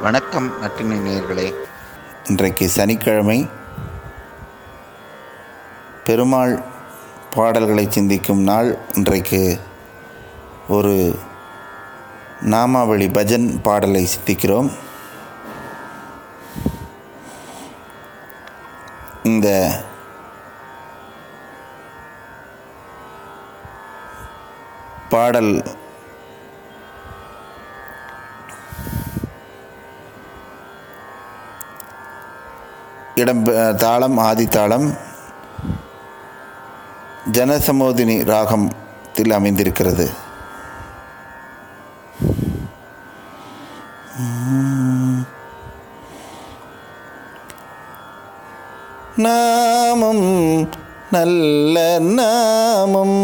வணக்கம் நட்டினை நேயர்களே. இன்றைக்கு சனிக்கிழமை பெருமாள் பாடல்களை சிந்திக்கும் நாள். இன்றைக்கு ஒரு நாமாவளி பஜன் பாடலை சிந்திக்கிறோம். இந்த பாடல் இடம் தாளம் ஆதித்தாளம் ஜனசமோதினி ராகத்தில் அமைந்திருக்கிறது. நாமம் நல்ல நாமம்.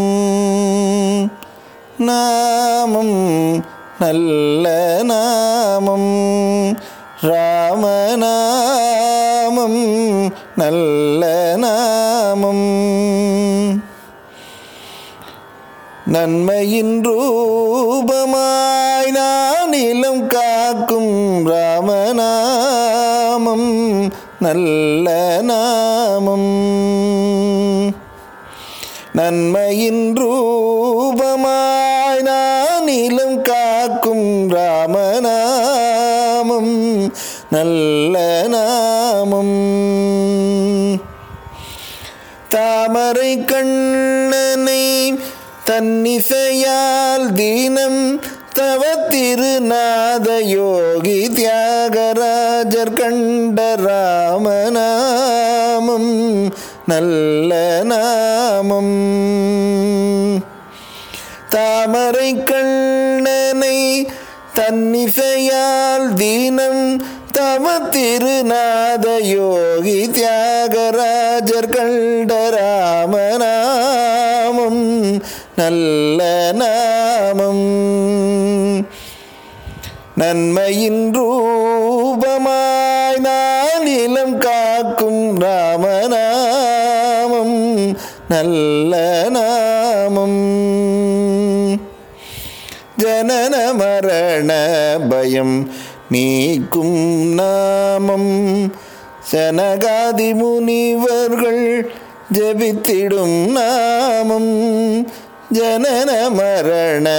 நாமம் நல்ல நாமம். நாமம் நல்ல நாமம். நன்மையின் ரூபமாய் நான் இளம் காக்கும் ராமநாமம் நல்ல நாமம். நன்மையின் ரூபமாய் நல்ல நாமம். தாமரை கண்ணனை தன்னிசையால் தீனம் தவ திருநாத யோகி தியாகராஜர் கண்ட ராமநாமம். நல்ல நாமம். தாமரை கண்ணனை தன்னிசையால் தீனம் தவ திருநாத யோகி தியாகராஜர் கண்ட ராமநாமம் நல்ல நாமம். நன்மையின் ரூபமாய் நாளிலம் காக்கும் ராமநாமம் நல்ல நாமம். ஜனன மரண பயம் நீக்கும் நாமம். சனகாதி முனிவர்கள் ஜபித்திடும் நாமம். ஜனன மரண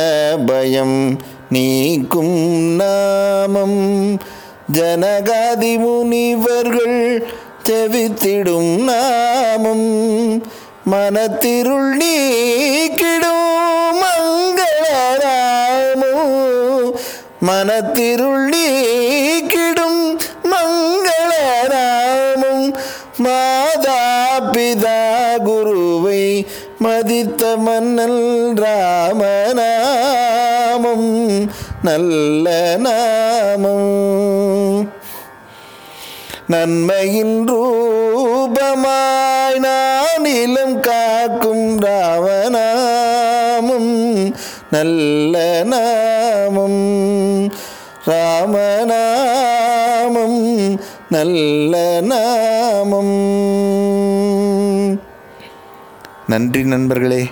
பயம் நீக்கும் நாமம். ஜனகாதி முனிவர்கள் ஜபித்திடும் நாமம். மனத்திருள் நீக்கிடும் மனத்திருள் நீக்கிடும் மங்களராமம். மாதா பிதா குருவை மதித்த மன்னல் ராமநாமம். நல்ல நாமம். நன்மையின் ரூபமாய் நான் இளம் காக்கும் ராமநாமம். நல்ல நாமம் ராமநாமம் நல்ல நாமம். நன்றி நண்பர்களே.